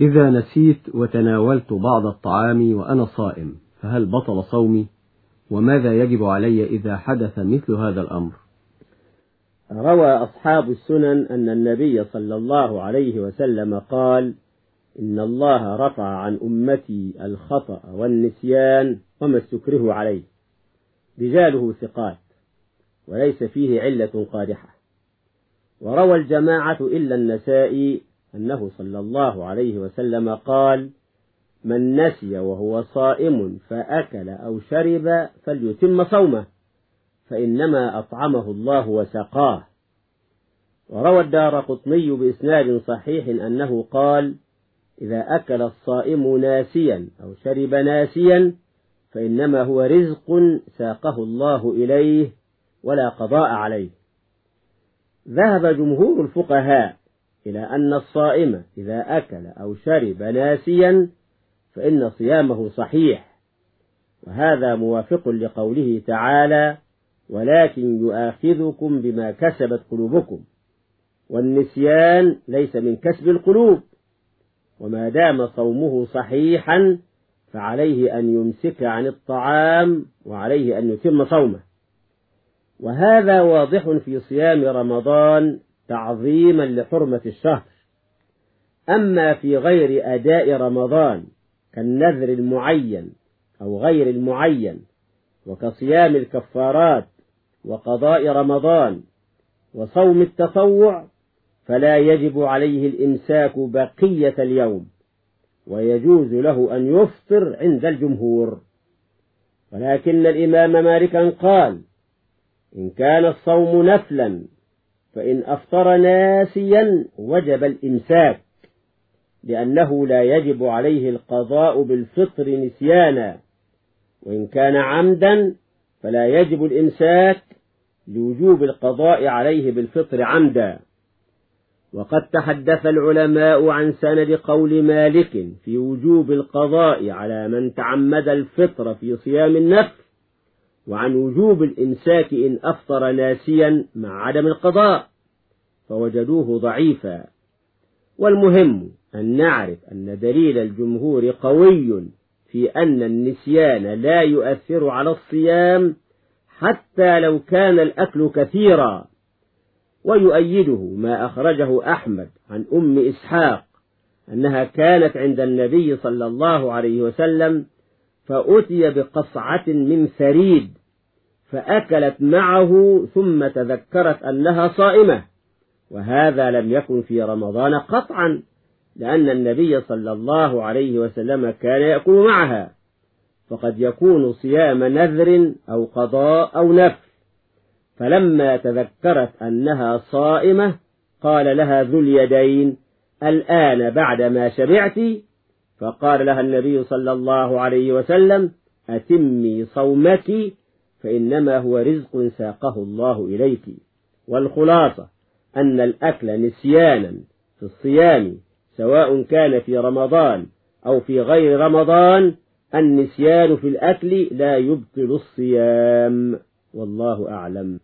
إذا نسيت وتناولت بعض الطعام وأنا صائم فهل بطل صومي؟ وماذا يجب علي إذا حدث مثل هذا الأمر؟ روى أصحاب السنن أن النبي صلى الله عليه وسلم قال إن الله رفع عن أمتي الخطأ والنسيان وما استكره عليه رجاله ثقات وليس فيه علة قادحة. وروى الجماعة إلا النسائي أنه صلى الله عليه وسلم قال من نسي وهو صائم فأكل أو شرب فليتم صومه فإنما أطعمه الله وسقاه. وروى الدار قطني بإسناد صحيح أنه قال إذا أكل الصائم ناسيا أو شرب ناسيا فإنما هو رزق ساقه الله إليه ولا قضاء عليه. ذهب جمهور الفقهاء إلى أن الصائم إذا أكل أو شرب ناسيا فإن صيامه صحيح وهذا موافق لقوله تعالى ولكن يؤاخذكم بما كسبت قلوبكم والنسيان ليس من كسب القلوب وما دام صومه صحيحا فعليه أن يمسك عن الطعام وعليه أن يتم صومه. وهذا واضح في صيام رمضان تعظيما لحرمة الشهر. أما في غير أداء رمضان كالنذر المعين أو غير المعين وكصيام الكفارات وقضاء رمضان وصوم التطوع فلا يجب عليه الإمساك بقية اليوم ويجوز له أن يفطر عند الجمهور. ولكن الإمام مالكا قال إن كان الصوم نفلا فإن أفطر ناسيا وجب الإمساك لأنه لا يجب عليه القضاء بالفطر نسيانا وإن كان عمدا فلا يجب الإمساك لوجوب القضاء عليه بالفطر عمدا. وقد تحدث العلماء عن سند قول مالك في وجوب القضاء على من تعمد الفطر في صيام النفل وعن وجوب الإمساك إن أفطر ناسيا مع عدم القضاء فوجدوه ضعيفا. والمهم أن نعرف أن دليل الجمهور قوي في أن النسيان لا يؤثر على الصيام حتى لو كان الأكل كثيرا. ويؤيده ما أخرجه أحمد عن أم إسحاق أنها كانت عند النبي صلى الله عليه وسلم فأتي بقصعة من ثريد فأكلت معه ثم تذكرت أنها صائمة. وهذا لم يكن في رمضان قطعا لأن النبي صلى الله عليه وسلم كان يأكل معها. فقد يكون صيام نذر أو قضاء أو نفل. فلما تذكرت أنها صائمة قال لها ذو اليدين الآن بعدما شبعت فقال لها النبي صلى الله عليه وسلم أتمي صومك فإنما هو رزق ساقه الله إليك. والخلاصة أن الأكل نسيانا في الصيام سواء كان في رمضان أو في غير رمضان النسيان في الأكل لا يبطل الصيام والله أعلم.